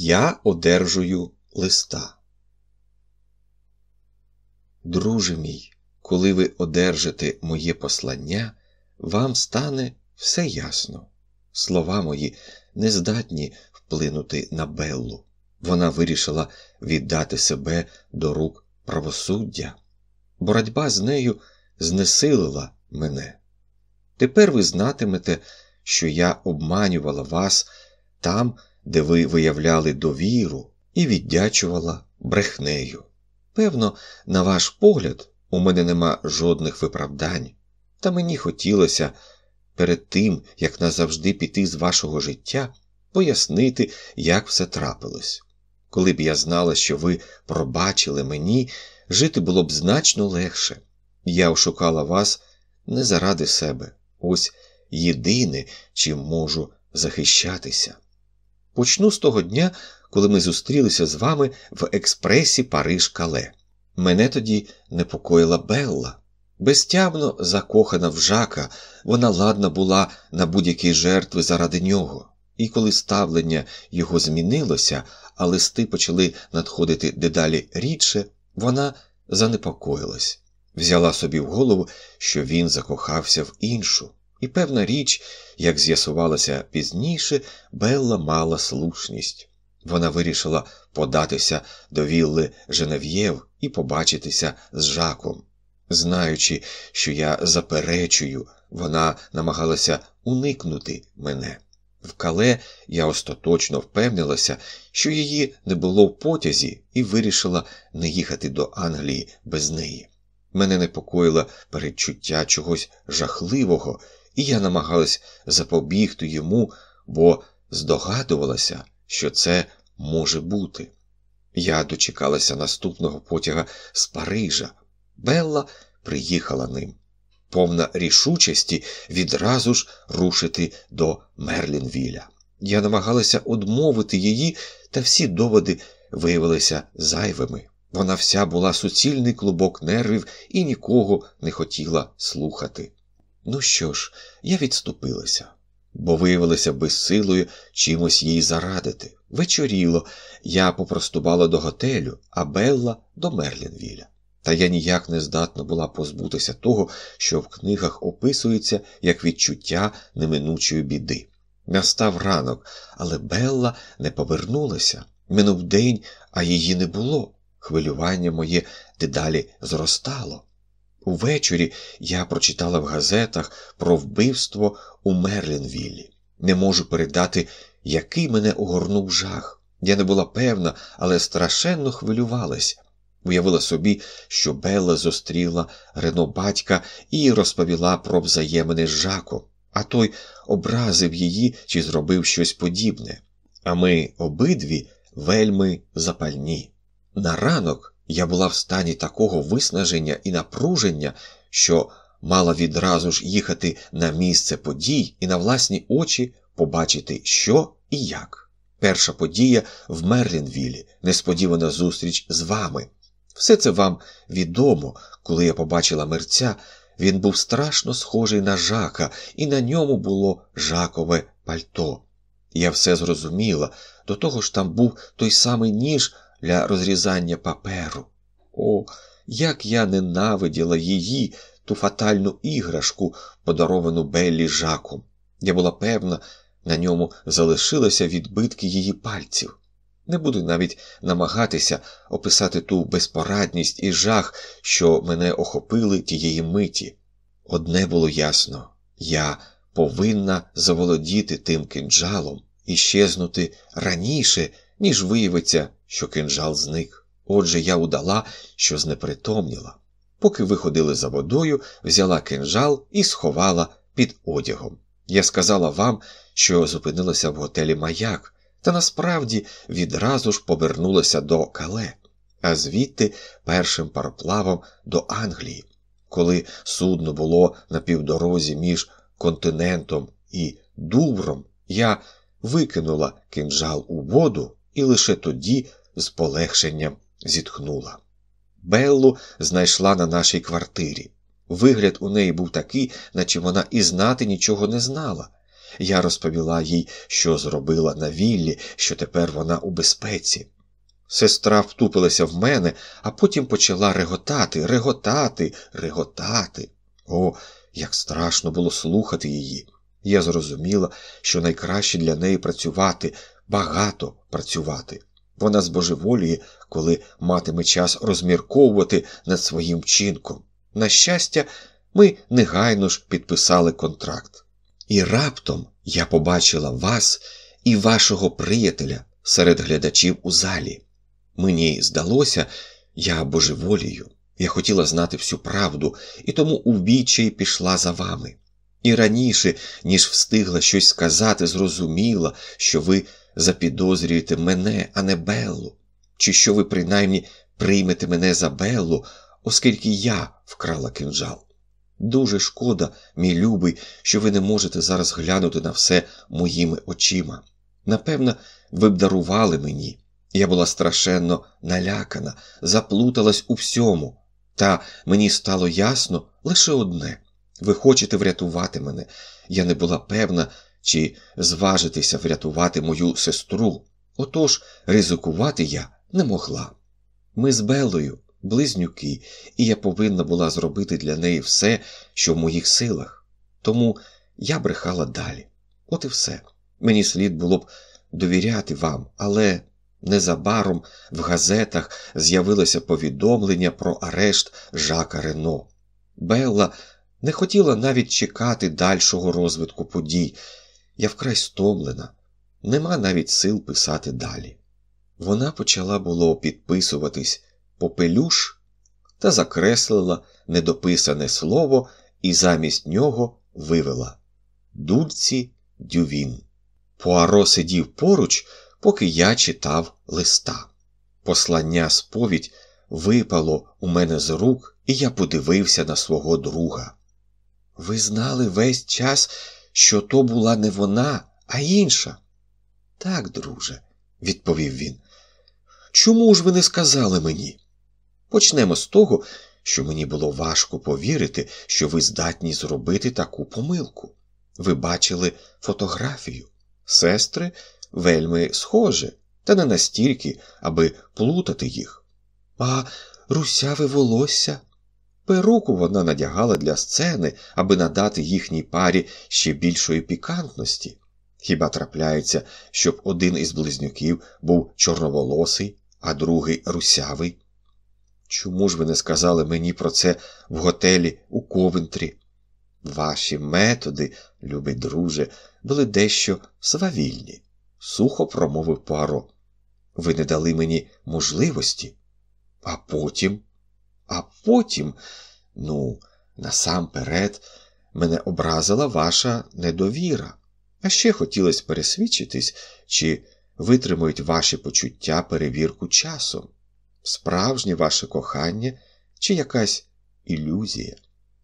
Я одержую листа. Друже мій, коли ви одержите моє послання, вам стане все ясно. Слова мої не здатні вплинути на Беллу. Вона вирішила віддати себе до рук правосуддя. Боротьба з нею знесилила мене. Тепер ви знатимете, що я обманювала вас там, де ви виявляли довіру і віддячувала брехнею. Певно, на ваш погляд, у мене нема жодних виправдань, та мені хотілося перед тим, як назавжди піти з вашого життя, пояснити, як все трапилось. Коли б я знала, що ви пробачили мені, жити було б значно легше. Я ошукала вас не заради себе, ось єдине, чим можу захищатися. Почну з того дня, коли ми зустрілися з вами в експресі Париж Кале. Мене тоді непокоїла Белла. Безтямно закохана в жака, вона ладна була на будь-які жертви заради нього, і коли ставлення його змінилося, а листи почали надходити дедалі рідше, вона занепокоїлась, взяла собі в голову, що він закохався в іншу. І певна річ, як з'ясувалося пізніше, Белла мала слушність. Вона вирішила податися до вілли Женев'єв і побачитися з жаком. Знаючи, що я заперечую, вона намагалася уникнути мене. В кале я остаточно впевнилася, що її не було в потязі, і вирішила не їхати до Англії без неї. Мене непокоїло передчуття чогось жахливого, і я намагалась запобігти йому, бо здогадувалася, що це може бути. Я дочекалася наступного потяга з Парижа. Белла приїхала ним, повна рішучості відразу ж рушити до Мерлінвіля. Я намагалася одмовити її, та всі доводи виявилися зайвими. Вона вся була суцільний клубок нервів і нікого не хотіла слухати. Ну що ж, я відступилася, бо виявилася безсилою чимось їй зарадити. Вечоріло, я попростувала до готелю, а Белла до Мерлінвіля. Та я ніяк не здатна була позбутися того, що в книгах описується як відчуття неминучої біди. Настав ранок, але Белла не повернулася. Минув день, а її не було. Хвилювання моє дедалі зростало. Увечері я прочитала в газетах про вбивство у Мерлінвіллі. Не можу передати, який мене огорнув жах. Я не була певна, але страшенно хвилювалась. Уявила собі, що Белла зустріла Рено батька і розповіла про взаємини з жаком, а той образив її чи зробив щось подібне. А ми обидві вельми запальні. На ранок я була в стані такого виснаження і напруження, що мала відразу ж їхати на місце подій і на власні очі побачити, що і як. Перша подія в Мерлінвілі, несподівана зустріч з вами. Все це вам відомо, коли я побачила мерця, він був страшно схожий на жака, і на ньому було жакове пальто. Я все зрозуміла, до того ж там був той самий ніж для розрізання паперу. О, як я ненавиділа її, ту фатальну іграшку, подаровану Беллі жаком. Я була певна, на ньому залишилися відбитки її пальців. Не буду навіть намагатися описати ту безпорадність і жах, що мене охопили тієї миті. Одне було ясно я повинна заволодіти тим кинджалом і щезнути раніше, ніж виявиться, що кинджал зник. Отже, я удала, що знепритомніла. Поки виходили за водою, взяла кинджал і сховала під одягом. Я сказала вам, що зупинилася в готелі маяк, та насправді відразу ж повернулася до Кале, а звідти першим пароплавом до Англії. Коли судно було на півдорозі між континентом і Дувром, я викинула кинджал у воду і лише тоді з полегшенням зітхнула. Беллу знайшла на нашій квартирі. Вигляд у неї був такий, наче вона і знати нічого не знала. Я розповіла їй, що зробила на віллі, що тепер вона у безпеці. Сестра втупилася в мене, а потім почала реготати, реготати, реготати. О, як страшно було слухати її. Я зрозуміла, що найкраще для неї працювати, багато працювати. Вона збожеволіє, коли матиме час розмірковувати над своїм вчинком. На щастя, ми негайно ж підписали контракт. І раптом я побачила вас і вашого приятеля серед глядачів у залі. Мені здалося, я божеволію. Я хотіла знати всю правду, і тому у вбіччі пішла за вами. І раніше, ніж встигла щось сказати, зрозуміла, що ви запідозрюєте мене, а не Беллу, чи що ви принаймні приймете мене за Беллу, оскільки я вкрала кинджал. Дуже шкода, мій любий, що ви не можете зараз глянути на все моїми очима. Напевно, ви б дарували мені. Я була страшенно налякана, заплуталась у всьому, та мені стало ясно лише одне ви хочете врятувати мене. Я не була певна, чи зважитися врятувати мою сестру. Отож ризикувати я не могла. Ми з Белою близнюки, і я повинна була зробити для неї все, що в моїх силах. Тому я брехала далі. От і все. Мені слід було б довіряти вам, але незабаром в газетах з'явилося повідомлення про арешт Жака Рено. Белла не хотіла навіть чекати дальшого розвитку подій. Я вкрай стомлена, нема навіть сил писати далі. Вона почала було підписуватись попелюш та закреслила недописане слово і замість нього вивела Дульці Дювін. Пуаро сидів поруч, поки я читав листа. Послання сповідь випало у мене з рук, і я подивився на свого друга. Ви знали весь час, що то була не вона, а інша. Так, друже, відповів він. Чому ж ви не сказали мені? Почнемо з того, що мені було важко повірити, що ви здатні зробити таку помилку. Ви бачили фотографію. Сестри вельми схожі, та не настільки, аби плутати їх. А русяве волосся. Перуку вона надягала для сцени, аби надати їхній парі ще більшої пікантності. Хіба трапляється, щоб один із близнюків був чорноволосий, а другий русявий? Чому ж ви не сказали мені про це в готелі у Ковентрі? Ваші методи, любий друже, були дещо свавільні, сухо промовив Пуаро. Ви не дали мені можливості. А потім, а потім, ну, насамперед, мене образила ваша недовіра. А ще хотілося пересвідчитись, чи витримують ваші почуття перевірку часом, справжнє ваше кохання чи якась ілюзія.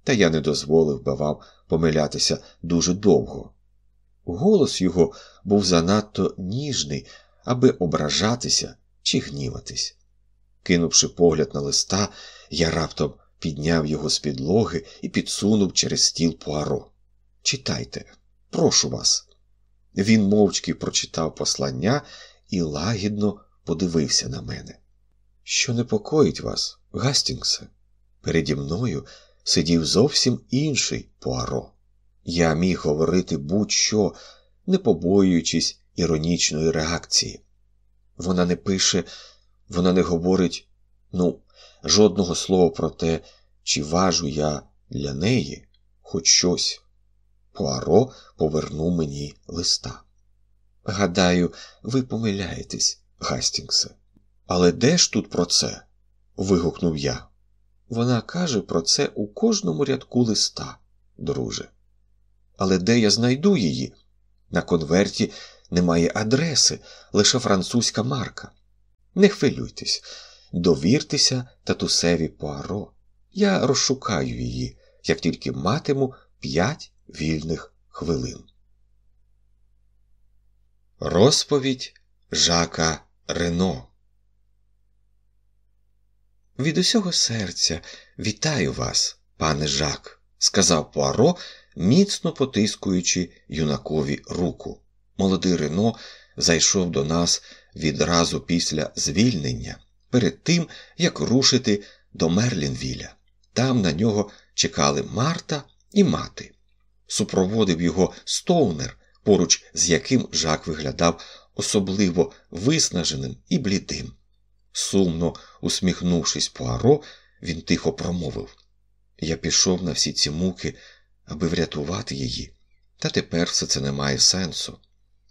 Та я не дозволив би вам помилятися дуже довго. Голос його був занадто ніжний, аби ображатися чи гніватись. Кинувши погляд на листа, я раптом підняв його з підлоги і підсунув через стіл пуаро. Читайте, прошу вас. Він мовчки прочитав послання і лагідно подивився на мене. Що непокоїть вас, Гастінгсе? Переді мною сидів зовсім інший Пуаро. Я міг говорити будь-що, не побоюючись іронічної реакції. Вона не пише, вона не говорить, ну, жодного слова про те, чи важу я для неї хоч щось. Пуаро повернув мені листа. Гадаю, ви помиляєтесь, Гастінгсе. Але де ж тут про це? вигукнув я. Вона каже про це у кожному рядку листа, друже. Але де я знайду її? На конверті немає адреси, лише французька марка. Не хвилюйтесь, довіртеся татусеві Пуаро. Я розшукаю її, як тільки матиму п'ять вільних хвилин. Розповідь Жака Рено. Від усього серця вітаю вас, пане Жак, сказав Пуаро, міцно потискуючи юнакові руку. Молодий Рено зайшов до нас відразу після звільнення, перед тим, як рушити до Мерлінвіля. Там на нього чекали Марта і мати. Супроводив його Стоунер, поруч з яким Жак виглядав особливо виснаженим і блідим. Сумно усміхнувшись Пуаро, він тихо промовив Я пішов на всі ці муки, аби врятувати її, та тепер все це не має сенсу.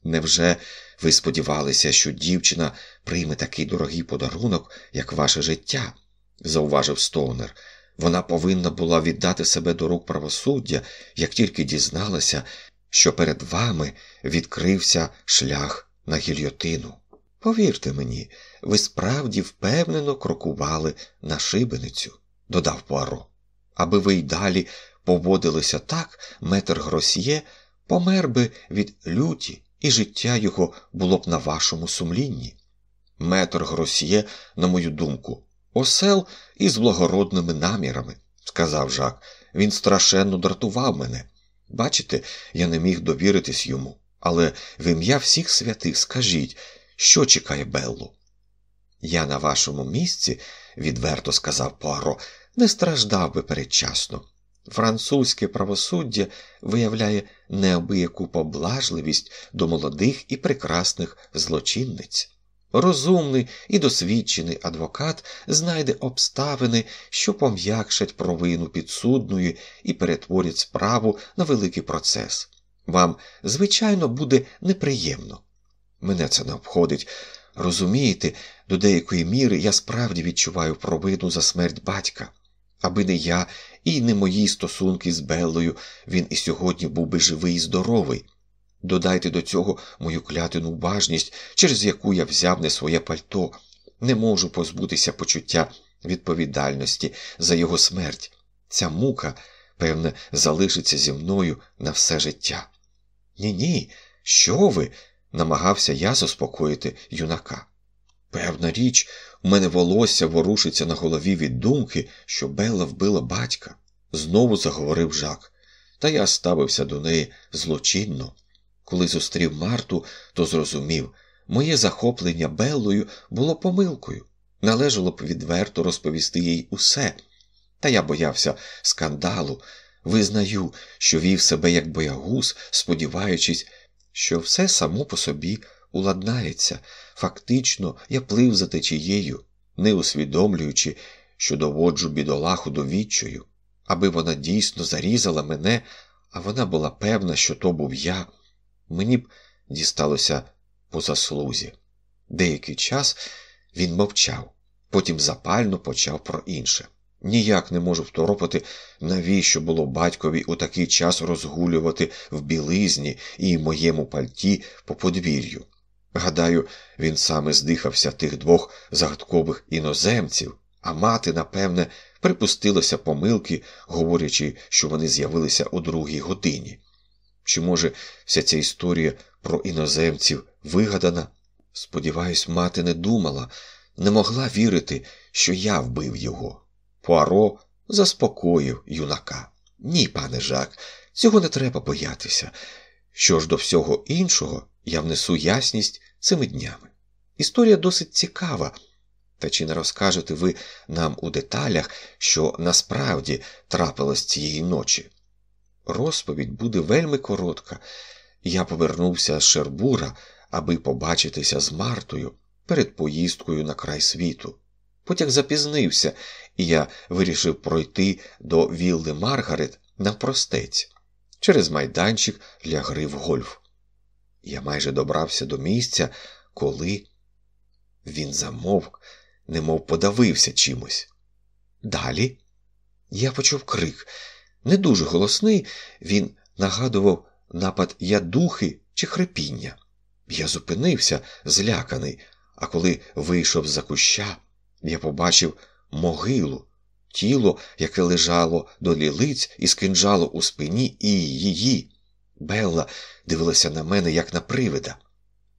Невже ви сподівалися, що дівчина прийме такий дорогий подарунок, як ваше життя? зауважив Стоунер. Вона повинна була віддати себе до рук правосуддя, як тільки дізналася, що перед вами відкрився шлях на гільйотину. Повірте мені, ви справді впевнено крокували на шибеницю, додав Пуаро. Аби ви й далі поводилися так, метр Гросьє помер би від люті, і життя його було б на вашому сумлінні. Метр Гросьє, на мою думку, осел із благородними намірами, сказав Жак. Він страшенно дратував мене. Бачите, я не міг довіритись йому, але в ім'я всіх святих скажіть, що чекає Беллу? Я на вашому місці, відверто сказав Пуаро, не страждав би передчасно. Французьке правосуддя виявляє неабияку поблажливість до молодих і прекрасних злочинниць. Розумний і досвідчений адвокат знайде обставини, що пом'якшать провину підсудної і перетворять справу на великий процес. Вам, звичайно, буде неприємно. Мене це не обходить. Розумієте, до деякої міри я справді відчуваю провину за смерть батька. Аби не я і не мої стосунки з Беллою, він і сьогодні був би живий і здоровий. Додайте до цього мою клятину уважність, через яку я взяв не своє пальто, не можу позбутися почуття відповідальності за його смерть. Ця мука, певне, залишиться зі мною на все життя. Ні, ні, що ви? намагався я заспокоїти юнака. Певна річ, у мене волосся ворушиться на голові від думки, що Белла вбила батька, знову заговорив жак, та я ставився до неї злочинно. Коли зустрів Марту, то зрозумів, моє захоплення Беллою було помилкою. Належало б відверто розповісти їй усе. Та я боявся скандалу, визнаю, що вів себе як боягуз, сподіваючись, що все само по собі уладнається. Фактично, я плив за течією, не усвідомлюючи, що доводжу бідолаху до відчаю, аби вона дійсно зарізала мене, а вона була певна, що то був я. Мені б дісталося по заслузі. Деякий час він мовчав, потім запально почав про інше. Ніяк не можу второпати, навіщо було батькові у такий час розгулювати в білизні і моєму пальті по подвір'ю. Гадаю, він саме здихався тих двох загадкових іноземців, а мати, напевне, припустилася помилки, говорячи, що вони з'явилися у другій годині. Чи, може, вся ця історія про іноземців вигадана? Сподіваюсь, мати не думала, не могла вірити, що я вбив його. Пуаро заспокоїв юнака. Ні, пане Жак, цього не треба боятися. Що ж до всього іншого, я внесу ясність цими днями. Історія досить цікава. Та чи не розкажете ви нам у деталях, що насправді трапилось цієї ночі? Розповідь буде вельми коротка. Я повернувся з Шербура, аби побачитися з Мартою перед поїздкою на край світу. Потяг запізнився, і я вирішив пройти до Вілли Маргарет навпростець через майданчик для гри в гольф. Я майже добрався до місця, коли він замовк, немов подавився чимось. Далі я почув крик. Не дуже голосний, він нагадував напад ядухи чи хрипіння. Я зупинився, зляканий, а коли вийшов за куща, я побачив могилу, тіло, яке лежало до лілиць і скинджало у спині, і її. Белла дивилася на мене, як на привида.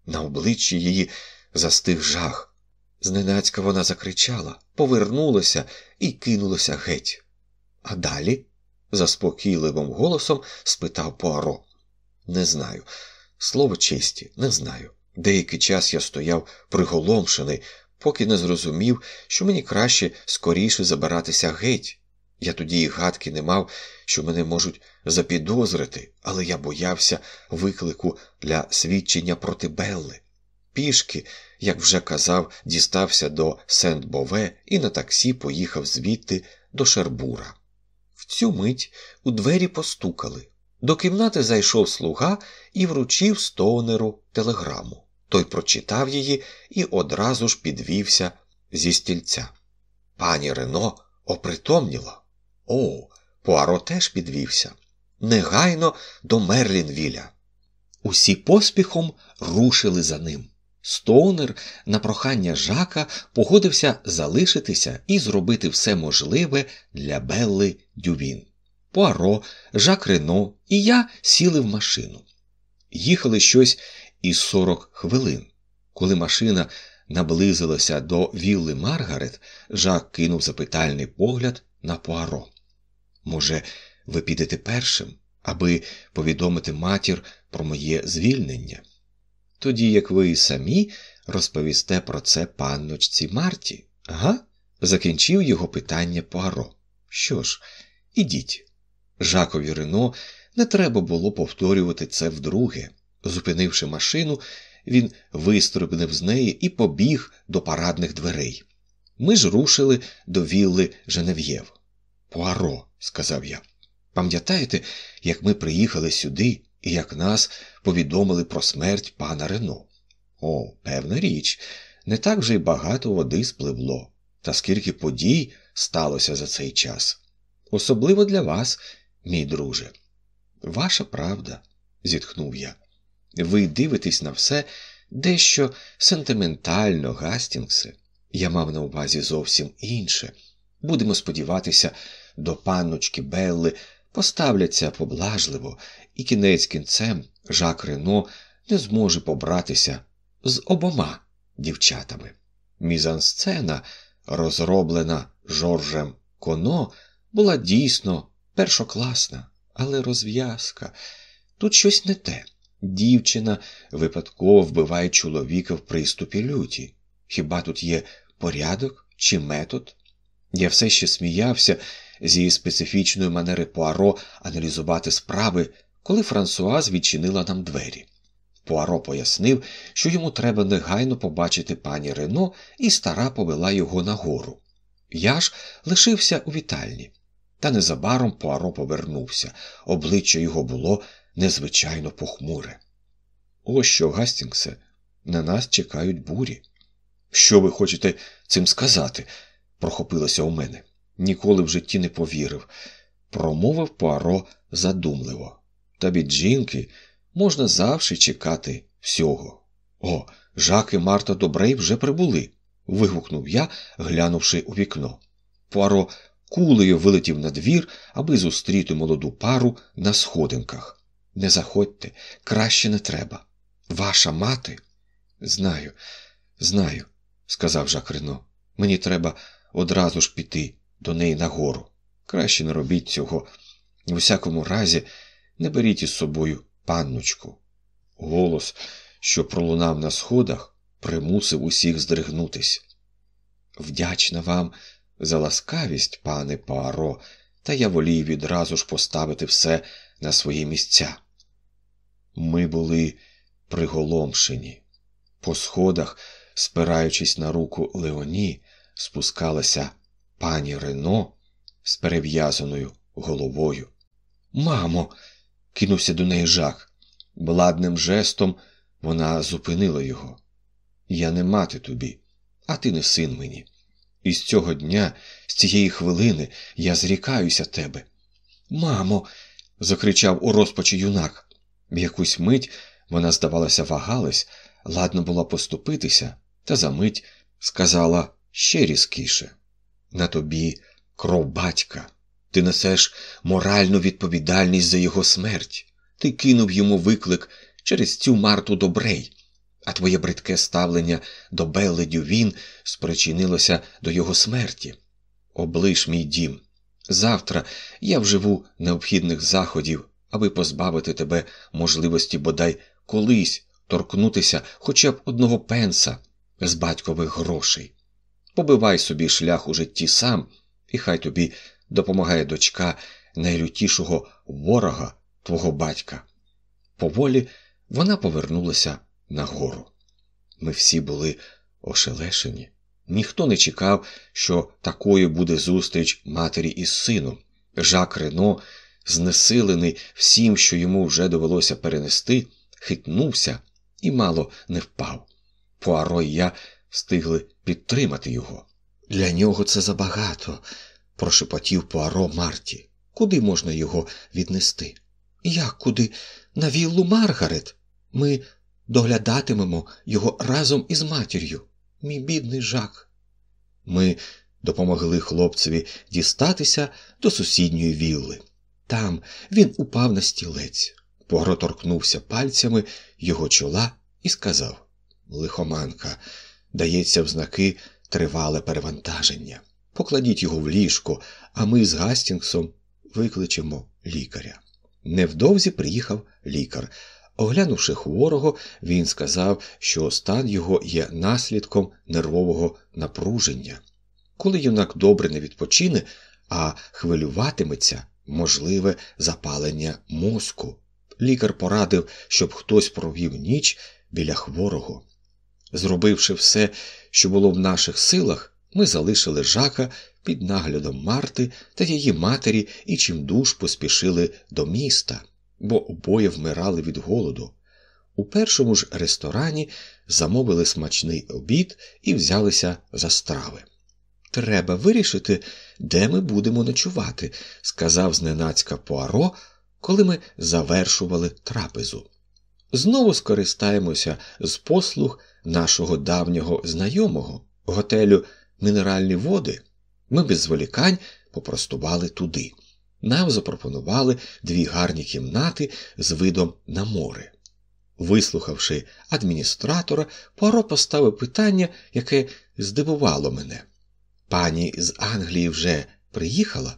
На обличчі її застиг жах. Зненацька вона закричала, повернулася і кинулася геть. А далі? заспокійливим голосом спитав Пуаро. Не знаю. Слово честі, не знаю. Деякий час я стояв приголомшений, поки не зрозумів, що мені краще скоріше забиратися геть. Я тоді і гадки не мав, що мене можуть запідозрити, але я боявся виклику для свідчення проти Белли. Пішки, як вже казав, дістався до Сент-Бове і на таксі поїхав звідти до Шербура. В цю мить у двері постукали. До кімнати зайшов слуга і вручив Стоунеру телеграму. Той прочитав її і одразу ж підвівся зі стільця. Пані Рено опритомніла. О, Пуаро теж підвівся. Негайно до Мерлінвіля. Усі поспіхом рушили за ним. Стоунер на прохання жака погодився залишитися і зробити все можливе для Белли Дювін. Пуаро, Жак Рено і я сіли в машину. Їхали щось із сорок хвилин. Коли машина наблизилася до вілли Маргарет, Жак кинув запитальний погляд на Пуаро. Може, ви підете першим, аби повідомити матір про моє звільнення? Тоді як ви самі розповісте про це панночці Марті, ага? закінчив його питання Пуаро. Що ж, ідіть. Жакові Рено не треба було повторювати це вдруге. Зупинивши машину, він вистрибнув з неї і побіг до парадних дверей. Ми ж рушили до вілли Женев'єв. Пуаро, сказав я, пам'ятаєте, як ми приїхали сюди і як нас повідомили про смерть пана Рено? О, певна річ, не так вже й багато води спливло, та скільки подій сталося за цей час. Особливо для вас, мій друже. Ваша правда, зітхнув я. Ви дивитесь на все дещо сентиментально, Гастінгсе. Я мав на увазі зовсім інше. Будемо сподіватися, до панночки Белли поставляться поблажливо, і кінець кінцем Жак Рено не зможе побратися з обома дівчатами. Мізансцена, розроблена Жоржем Коно, була дійсно першокласна, але розв'язка. Тут щось не те. Дівчина випадково вбиває чоловіка в приступі люті. Хіба тут є порядок чи метод? Я все ще сміявся з її специфічної манери Пуаро аналізувати справи, коли Франсуаз відчинила нам двері. Пуаро пояснив, що йому треба негайно побачити пані Рено, і стара повела його нагору. Я ж лишився у вітальні. Та незабаром Пуаро повернувся, обличчя його було незвичайно похмуре. Ось що, Гастінгсе, на нас чекають бурі. Що ви хочете цим сказати? прохопилося у мене. Ніколи в житті не повірив. Промовив Пуаро задумливо. Та від жінки можна завжди чекати всього. О, Жак і Марта Добрей вже прибули. вигукнув я, глянувши у вікно. Пуаро кулею вилетів на двір, аби зустріти молоду пару на сходинках. Не заходьте, краще не треба. Ваша мати? Знаю, знаю, сказав Жак Рено. Мені треба одразу ж піти до неї нагору. Краще не робіть цього. У всякому разі, не беріть із собою панночку. Голос, що пролунав на сходах, примусив усіх здригнутись. Вдячна вам за ласкавість, пане Пуаро, та я волію відразу ж поставити все на свої місця. Ми були приголомшені. По сходах, спираючись на руку Леоні, спускалася пані Рено з перев'язаною головою. Мамо, кинувся до неї жах. Бладним жестом вона зупинила його. Я не мати тобі, а ти не син мені. І з цього дня, з цієї хвилини, я зрікаюся тебе. Мамо, закричав у розпачі юнак. В якусь мить вона, здавалося, вагалась, ладно була поступитися, та за мить сказала ще різкіше на тобі кров батька. Ти несеш моральну відповідальність за його смерть. Ти кинув йому виклик через цю марту добрей, а твоє бридке ставлення до Белли Дювін спричинилося до його смерті. Облиш мій дім, Завтра я вживу необхідних заходів, аби позбавити тебе можливості бодай колись торкнутися хоча б одного пенса з батькових грошей. Побивай собі шлях у житті сам, і хай тобі допомагає дочка найлютішого ворога твого батька. Поволі вона повернулася нагору. Ми всі були ошелешені. Ніхто не чекав, що такою буде зустріч матері із сином. Жак Рено, знесилений всім, що йому вже довелося перенести, хитнувся і мало не впав. Пуаро і я встигли підтримати його. Для нього це забагато, прошепотів Пуаро Марті. Куди можна його віднести? Як куди? На віллу Маргарет. Ми доглядатимемо його разом із матір'ю. Мій бідний жак. Ми допомогли хлопцеві дістатися до сусідньої вілли. Там він упав на стілець, Пуаро торкнувся пальцями його чола і сказав Лихоманка, дається в знаки тривале перевантаження. Покладіть його в ліжко, а ми з Гастінгсом викличемо лікаря. Невдовзі приїхав лікар. Оглянувши хворого, він сказав, що стан його є наслідком нервового напруження. Коли юнак добре не відпочине, а хвилюватиметься, можливе запалення мозку. Лікар порадив, щоб хтось провів ніч біля хворого. Зробивши все, що було в наших силах, ми залишили жака під наглядом Марти та її матері і чимдуж поспішили до міста, бо обоє вмирали від голоду. У першому ж ресторані замовили смачний обід і взялися за страви. Треба вирішити, де ми будемо ночувати, сказав зненацька Пуаро, коли ми завершували трапезу. Знову скористаємося з послуг нашого давнього знайомого, готелю Мінеральні води. Ми без зволікань попростували туди. Нам запропонували дві гарні кімнати з видом на море. Вислухавши адміністратора, Пуаро поставив питання, яке здивувало мене. Пані з Англії вже приїхала?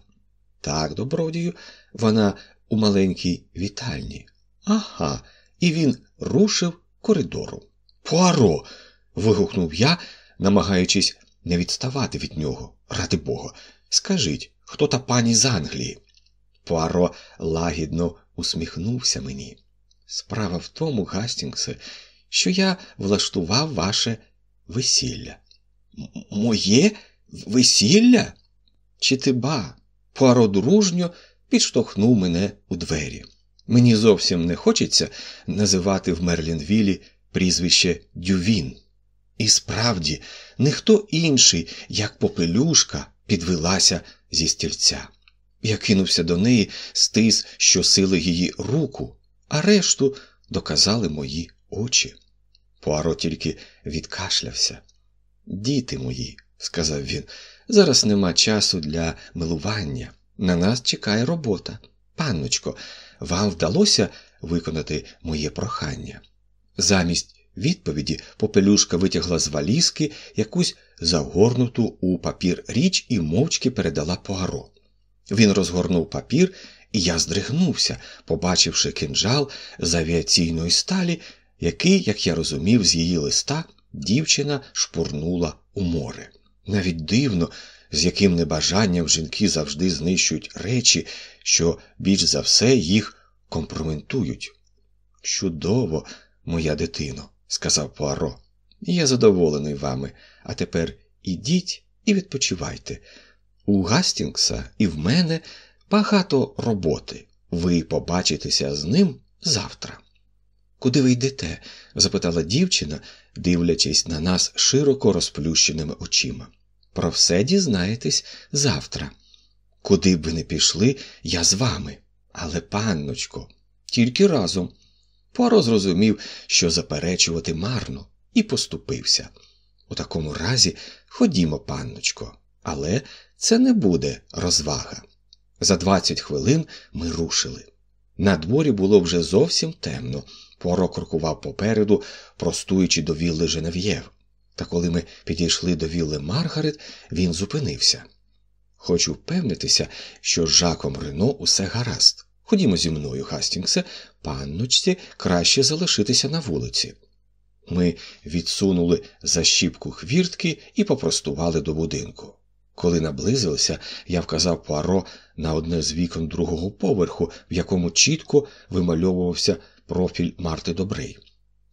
Так, добродію, вона у маленькій вітальні. Ага, і він рушив коридору. Пуаро. вигукнув я, намагаючись не відставати від нього. Ради Бога, скажіть, хто та пані з Англії? Пуаро лагідно усміхнувся мені. Справа в тому, Гастінгсе, що я влаштував ваше весілля. Моє весілля? Чи ти ба? Пуаро дружньо підштовхнув мене у двері. Мені зовсім не хочеться називати в Мерлінвілі прізвище Дювін. І справді, ніхто інший, як попелюшка, підвелася зі стільця. Я кинувся до неї, стис, що сили її руку, а решту доказали мої очі. Пуаро тільки відкашлявся. Діти мої, сказав він, зараз нема часу для милування. На нас чекає робота. Панночко, вам вдалося виконати моє прохання? Замість відповіді попелюшка витягла з валізки якусь загорнуту у папір річ і мовчки передала Пуаро. Він розгорнув папір, і я здригнувся, побачивши кинджал з авіаційної сталі, який, як я розумів, з її листа дівчина шпурнула у море. Навіть дивно, з яким небажанням жінки завжди знищують речі, що більш за все їх компроментують. Чудово, моя дитино, сказав Пуаро. Я задоволений вами, а тепер ідіть і відпочивайте. У Гастінгса і в мене багато роботи. Ви побачитеся з ним завтра. Куди ви йдете? запитала дівчина, дивлячись на нас широко розплющеними очима. Про все дізнаєтесь завтра. Куди б ви не пішли, я з вами. Але, панночко, тільки разом. Поро зрозумів, що заперечувати марно, і поступився. У такому разі ходімо, панночко, але це не буде розвага. За двадцять хвилин ми рушили. На дворі було вже зовсім темно. Поро крокував попереду, простуючи до вілли Женев'єв. Та коли ми підійшли до вілли Маргарет, він зупинився. Хочу впевнитися, що з Жаком Рено усе гаразд. Ходімо зі мною, Гастінгсе, панночці краще залишитися на вулиці. Ми відсунули защіпку хвіртки і попростували до будинку. Коли наблизилися, я вказав Пуаро на одне з вікон другого поверху, в якому чітко вимальовувався профіль Марти Добрей.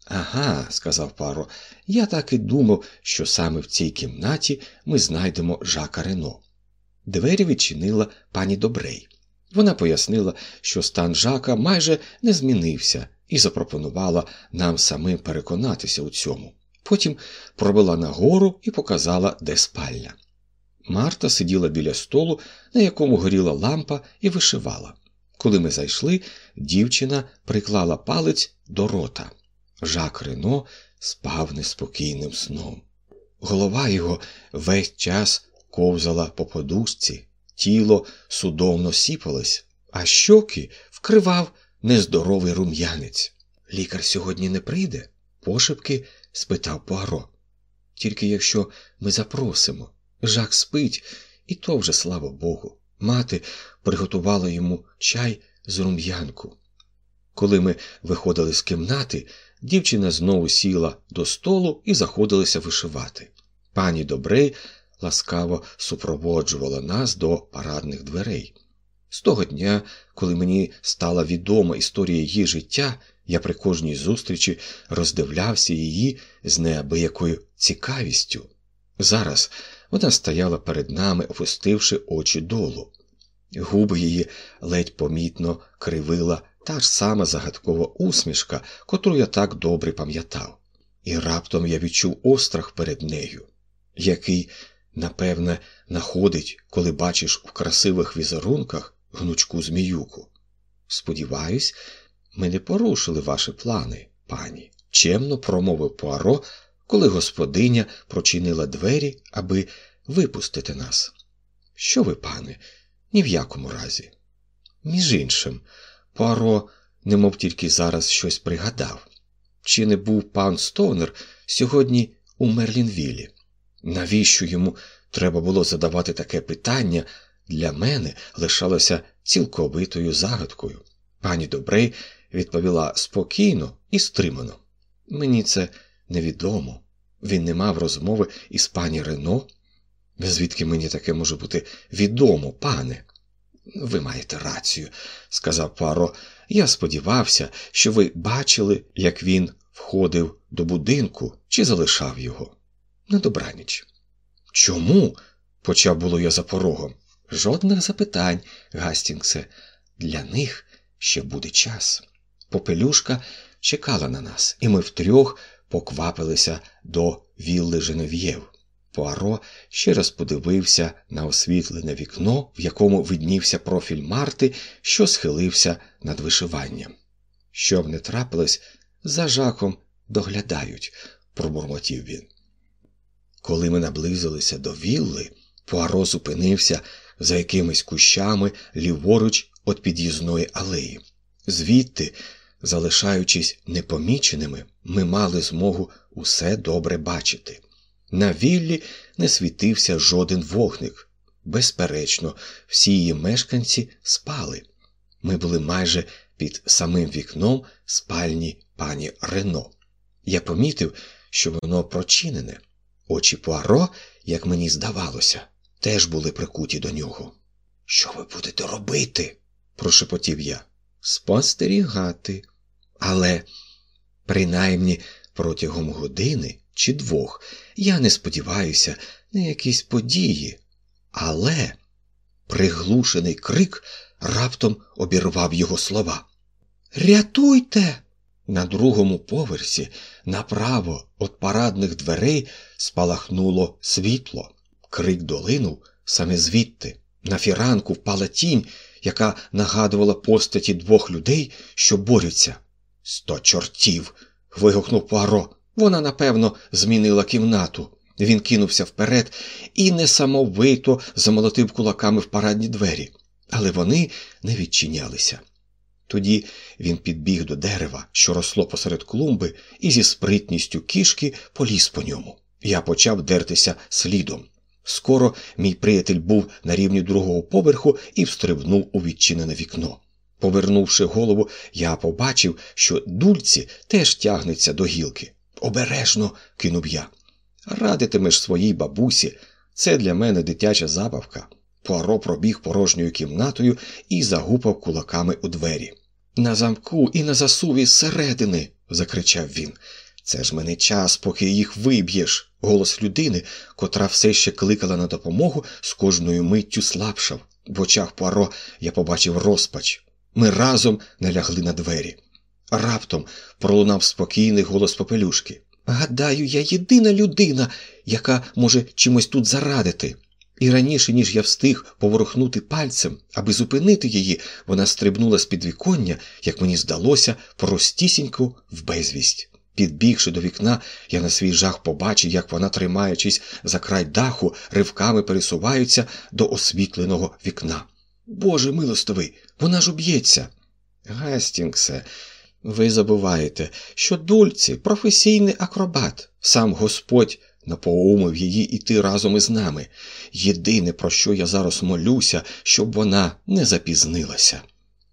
Ага, сказав Паро, я так і думав, що саме в цій кімнаті ми знайдемо Жака Рено. Двері відчинила пані Добрей. Вона пояснила, що стан Жака майже не змінився, і запропонувала нам самим переконатися у цьому. Потім провела нагору і показала, де спальня. Марта сиділа біля столу, на якому горіла лампа, і вишивала. Коли ми зайшли, дівчина приклала палець до рота. Жак Рено спав неспокійним сном. Голова його весь час ковзала по подушці, тіло судомно сіпалось, а щоки вкривав нездоровий рум'янець. Лікар сьогодні не прийде? пошепки спитав Пуаро. Тільки якщо ми запросимо. Жак спить, і то вже, слава Богу. Мати приготувала йому чай з рум'янку. Коли ми виходили з кімнати, дівчина знову сіла до столу і заходилася вишивати. Пані Добрей ласкаво супроводжувала нас до парадних дверей. З того дня, коли мені стала відома історія її життя, я при кожній зустрічі роздивлявся її з неабиякою цікавістю. Зараз вона стояла перед нами, опустивши очі долу. Губи її ледь помітно кривила та ж сама загадкова усмішка, котру я так добре пам'ятав. І раптом я відчув острах перед нею, який, напевне, находить, коли бачиш у красивих візерунках гнучку зміюку. Сподіваюсь, ми не порушили ваші плани, пані, чемно промовив Пуаро, коли господиня прочинила двері, аби випустити нас. Що ви, пане, ні в якому разі. Між іншим, Пуаро немов тільки зараз щось пригадав. Чи не був пан Стоунер сьогодні у Мерлінвілі? Навіщо йому треба було задавати таке питання, для мене лишалося цілковитою загадкою. Пані Добрей відповіла спокійно і стримано. Мені це невідомо. Він не мав розмови із пані Рено. Звідки мені таке може бути відомо, пане? Ви маєте рацію, сказав Паро. Я сподівався, що ви бачили, як він входив до будинку чи залишав його. На добраніч. Чому? почав було я за порогом. Жодних запитань, Гастінгсе. Для них ще буде час. Попелюшка чекала на нас, і ми втрьох поквапилися до вілли Женев'єв. Пуаро ще раз подивився на освітлене вікно, в якому виднівся профіль Марти, що схилився над вишиванням. Щоб не трапилось, за жаком доглядають, пробурмотів він. Коли ми наблизилися до вілли, Пуаро зупинився за якимись кущами ліворуч від під'їзної алеї. Звідти, залишаючись непоміченими, ми мали змогу усе добре бачити. На віллі не світився жоден вогник. Безперечно, всі її мешканці спали. Ми були майже під самим вікном спальні пані Рено. Я помітив, що воно прочинене. Очі Пуаро, як мені здавалося, теж були прикуті до нього. Що ви будете робити? прошепотів я. Спостерігати. Але, принаймні, протягом години чи двох я не сподіваюся на якісь події. Але приглушений крик раптом обірвав його слова. Рятуйте! На другому поверсі, направо від парадних дверей, спалахнуло світло. Крик долинув саме звідти. На фіранку впала тінь, яка нагадувала постаті двох людей, що борються. Сто чортів. вигукнув Пуаро. Вона, напевно, змінила кімнату. Він кинувся вперед і несамовито замолотив кулаками в парадні двері, але вони не відчинялися. Тоді він підбіг до дерева, що росло посеред клумби, і зі спритністю кішки поліз по ньому. Я почав дертися слідом. Скоро мій приятель був на рівні другого поверху і встрибнув у відчинене вікно. Повернувши голову, я побачив, що дульці теж тягнеться до гілки. Обережно, кинув я. Радитимеш своїй бабусі, це для мене дитяча забавка. Пуаро пробіг порожньою кімнатою і загупав кулаками у двері. На замку і на засуві зсередини, закричав він. Це ж мене час, поки їх виб'єш. Голос людини, котра все ще кликала на допомогу, з кожною миттю слабшав. В очах Пуаро я побачив розпач. Ми разом налягли на двері. Раптом пролунав спокійний голос попелюшки. Гадаю, я єдина людина, яка може чимось тут зарадити. І раніше, ніж я встиг поворухнути пальцем, аби зупинити її, вона стрибнула з підвіконня, як мені здалося, простісінько в безвість. Підбігши до вікна, я на свій жах побачив, як вона, тримаючись за край даху, ривками пересувається до освітленого вікна. Боже милостивий, вона ж уб'ється. Гастінгсе, ви забуваєте, що Дульці професійний акробат, сам Господь напоумив її іти разом із нами. Єдине, про що я зараз молюся, щоб вона не запізнилася.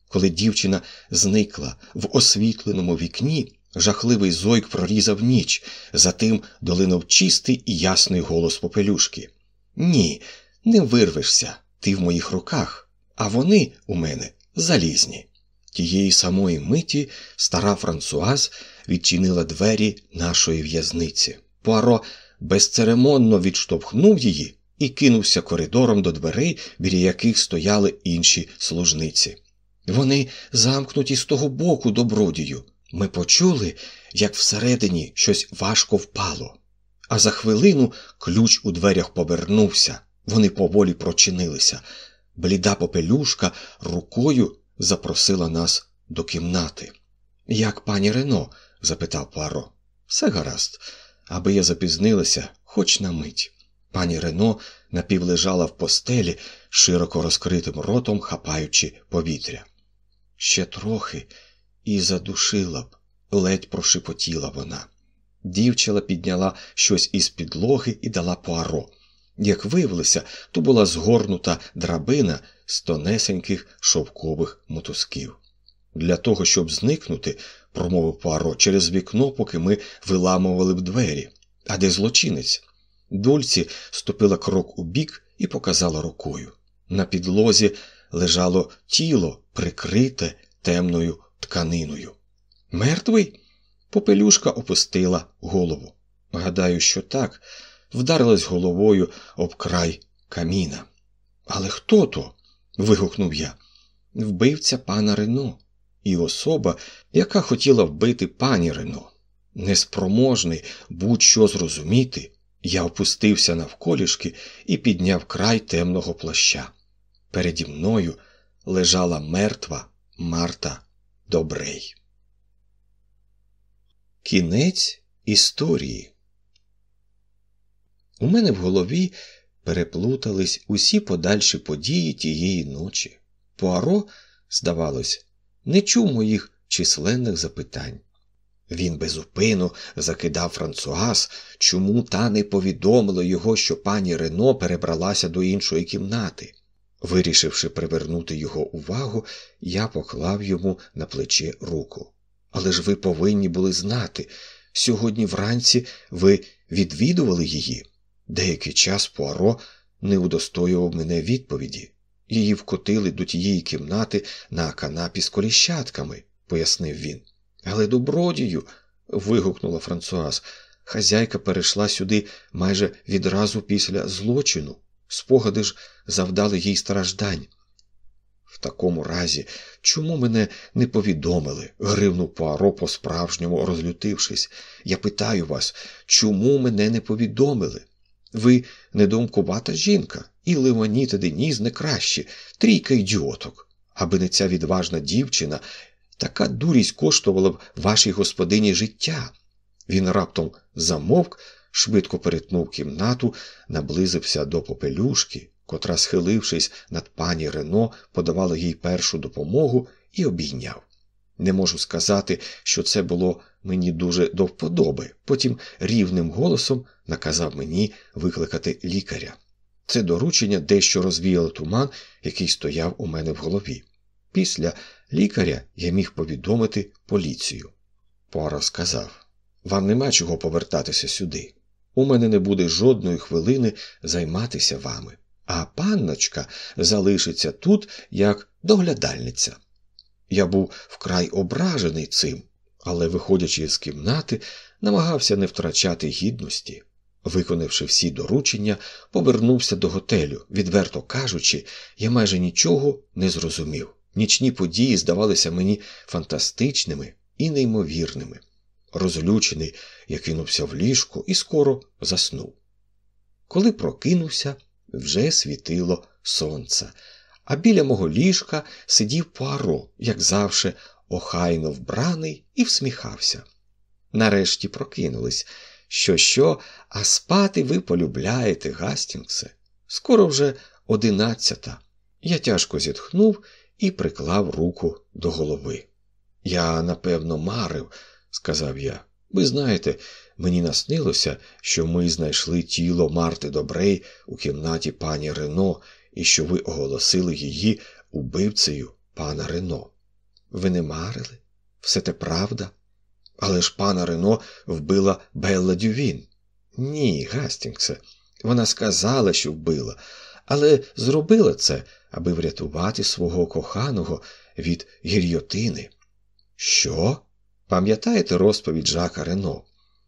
Коли дівчина зникла в освітленому вікні, жахливий зойк прорізав ніч, затим долинув чистий і ясний голос попелюшки. Ні, не вирвешся, ти в моїх руках, а вони у мене залізні. Тієї самої миті стара Франсуаз відчинила двері нашої в'язниці. Пуаро безцеремонно відштовхнув її і кинувся коридором до дверей, біля яких стояли інші служниці. Вони замкнуті з того боку добродію. Ми почули, як всередині щось важко впало. А за хвилину ключ у дверях повернувся, вони поволі прочинилися. Бліда попелюшка рукою запросила нас до кімнати. Як пані Рено? запитав Пуаро. Все гаразд, аби я запізнилася хоч на мить. Пані Рено напівлежала в постелі, широко розкритим ротом хапаючи повітря. Ще трохи і задушила б, ледь прошепотіла вона. Дівчина підняла щось із підлоги і дала Пуаро. Як виявилося, то була згорнута драбина з тонесеньких шовкових мотузків. Для того, щоб зникнути, промовив Пуаро, через вікно, поки ми виламували б двері. А де злочинець? Дульці ступила крок у бік і показала рукою. На підлозі лежало тіло, прикрите темною тканиною. Мертвий? Попелюшка опустила голову. Гадаю, що так, вдарилась головою об край каміна. Але хто то? вигукнув я. Вбивця пана Рено і особа, яка хотіла вбити пані Рено. Неспроможний будь-що зрозуміти, я опустився навколішки і підняв край темного плаща. Переді мною лежала мертва Марта Добрей. Кінець історії. У мене в голові переплутались усі подальші події тієї ночі. Пуаро, здавалось, не чув моїх численних запитань. Він безупину закидав Франсуаз, чому та не повідомила його, що пані Рено перебралася до іншої кімнати. Вирішивши привернути його увагу, я поклав йому на плече руку. Але ж ви повинні були знати, сьогодні вранці ви відвідували її. Деякий час Пуаро не удостоював мене відповіді. Її вкотили до тієї кімнати на канапі з коліщатками, пояснив він. Але добродію. вигукнула Франсуаз. Хазяйка перейшла сюди майже відразу після злочину. Спогади ж завдали їй страждань. В такому разі, чому мене не повідомили? гривнув Пуаро по справжньому розлютившись. Я питаю вас, чому мене не повідомили? Ви недомкувата жінка, і Левані та Деніс не кращі, трійка ідіоток. Аби не ця відважна дівчина, така дурість коштувала б вашій господині життя. Він раптом замовк, швидко перетнув кімнату, наблизився до попелюшки, котра, схилившись над пані Рено, подавала їй першу допомогу і обійняв. Не можу сказати, що це було мені дуже до вподоби. Потім рівним голосом наказав мені викликати лікаря. Це доручення дещо розвіяло туман, який стояв у мене в голові. Після лікаря я міг повідомити поліцію. Пора сказав вам нема чого повертатися сюди. У мене не буде жодної хвилини займатися вами, а панночка залишиться тут як доглядальниця. Я був вкрай ображений цим, але, виходячи з кімнати, намагався не втрачати гідності. Виконавши всі доручення, повернувся до готелю. Відверто кажучи, я майже нічого не зрозумів. Нічні події здавалися мені фантастичними і неймовірними. Розлючений, я кинувся в ліжко і скоро заснув. Коли прокинувся, вже світило сонце, а біля мого ліжка сидів Пуаро, як завше, охайно вбраний і всміхався. Нарешті прокинулись. Що, що, а спати ви полюбляєте, Гастінгсе. Скоро вже одинадцята. Я тяжко зітхнув і приклав руку до голови. Я, напевно, марив, сказав я. Ви знаєте, мені наснилося, що ми знайшли тіло Марти Добрей у кімнаті пані Рено і що ви оголосили її убивцею пана Рено. Ви не марили? Все те правда? Але ж пана Рено вбила Белла Дювін. Ні, Гастінгсе, вона сказала, що вбила, але зробила це, аби врятувати свого коханого від гір'йотини. Що? Пам'ятаєте розповідь Жака Рено?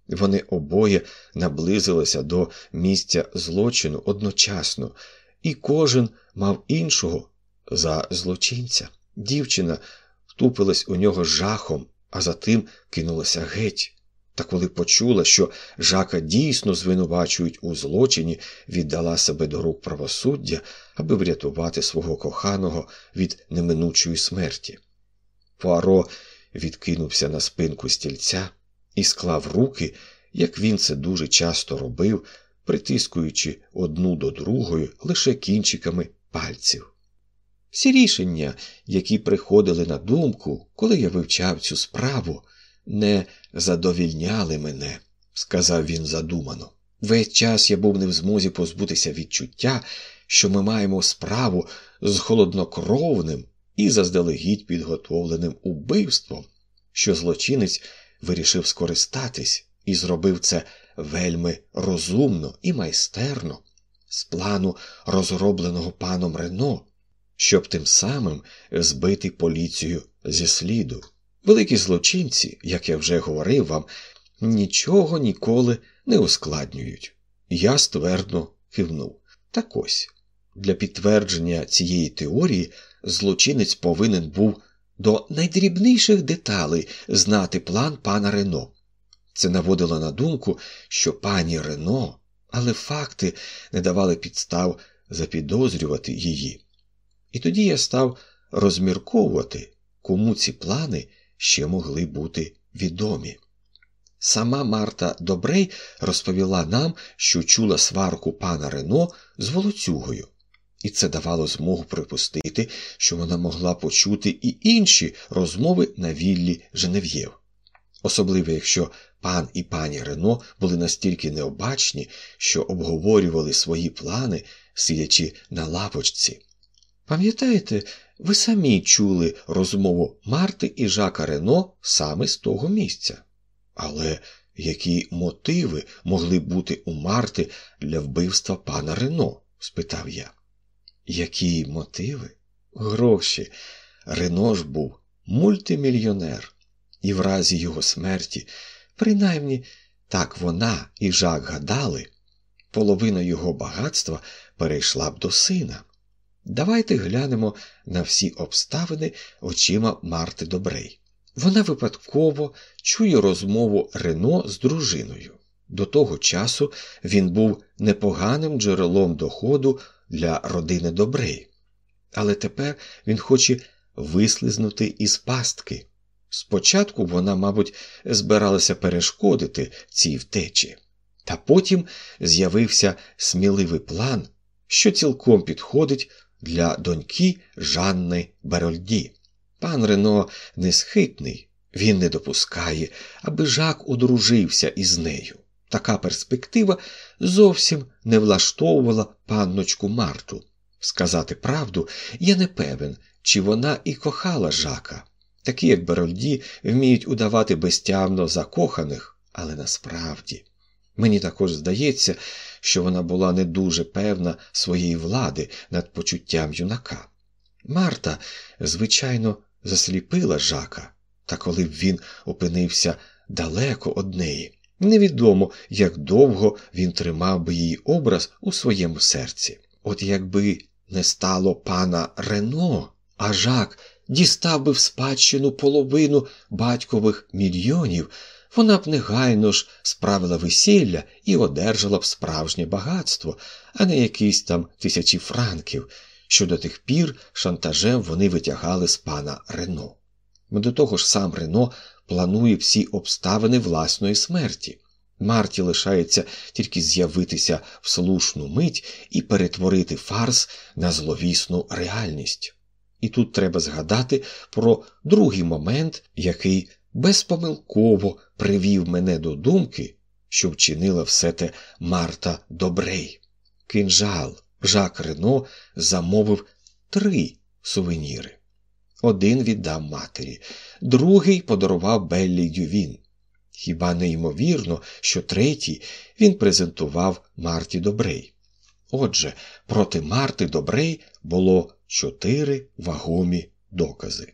Вони обоє наблизилися до місця злочину одночасно, і кожен мав іншого за злочинця. Дівчина втупилась у нього жахом, а затим кинулася геть. Та коли почула, що жака дійсно звинувачують у злочині, віддала себе до рук правосуддя, аби врятувати свого коханого від неминучої смерті. Пуаро відкинувся на спинку стільця і склав руки, як він це дуже часто робив, притискуючи одну до другої лише кінчиками пальців. Всі рішення, які приходили на думку, коли я вивчав цю справу, не задовільняли мене, сказав він задумано. Весь час я був не в змозі позбутися відчуття, що ми маємо справу з холоднокровним і заздалегідь підготовленим убивством, що злочинець вирішив скористатись і зробив це вельми розумно і майстерно, з плану, розробленого паном Рено, щоб тим самим збити поліцію зі сліду. Великі злочинці, як я вже говорив вам, нічого ніколи не ускладнюють. Я ствердно кивнув. Так ось, для підтвердження цієї теорії злочинець повинен був до найдрібніших деталей знати план пана Рено. Це наводило на думку, що пані Рено, але факти не давали підстав запідозрювати її. І тоді я став розмірковувати, кому ці плани ще могли бути відомі. Сама Марта Добрей розповіла нам, що чула сварку пана Рено з волоцюгою, і це давало змогу припустити, що вона могла почути і інші розмови на віллі Женев'єв. Особливо, якщо пан і пані Рено були настільки необачні, що обговорювали свої плани, сидячи на лапочці. Пам'ятаєте, ви самі чули розмову Марти і Жака Рено саме з того місця. Але які мотиви могли бути у Марти для вбивства пана Рено? спитав я. Які мотиви? Гроші. Рено ж був мультимільйонер, і в разі його смерті, принаймні так вона і Жак гадали, половина його багатства перейшла б до сина. Давайте глянемо на всі обставини очима Марти Добрей. Вона випадково чує розмову Рено з дружиною. До того часу він був непоганим джерелом доходу для родини Добрей. Але тепер він хоче вислизнути із пастки. Спочатку вона, мабуть, збиралася перешкодити цій втечі, та потім з'явився сміливий план, що цілком підходить для доньки Жанни Берольді. Пан Рено несхитний, він не допускає, аби Жак одружився із нею. Така перспектива зовсім не влаштовувала панночку Марту. Сказати правду, я не певен, чи вона і кохала жака. Такі, як Берольді, вміють удавати безтямно закоханих, але насправді. Мені також здається, що вона була не дуже певна своєї влади над почуттям юнака. Марта, звичайно, засліпила жака, та коли б він опинився далеко од неї, невідомо, як довго він тримав би її образ у своєму серці. От якби не стало пана Рено, а жак дістав би в спадщину половину батькових мільйонів, вона б негайно ж справила весілля і одержала б справжнє багатство, а не якісь там тисячі франків, що до тих пір шантажем вони витягали з пана Рено. До того ж сам Рено планує всі обставини власної смерті. Марті лишається тільки з'явитися в слушну мить і перетворити фарс на зловісну реальність. І тут треба згадати про другий момент, який безпомилково привів мене до думки, що вчинила все те Марта Добрей. Кинжал Жак Рено замовив три сувеніри. Один віддав матері, другий подарував Беллі Дювін. Хіба неймовірно, що третій він презентував Марті Добрей. Отже, проти Марти Добрей було чотири вагомі докази.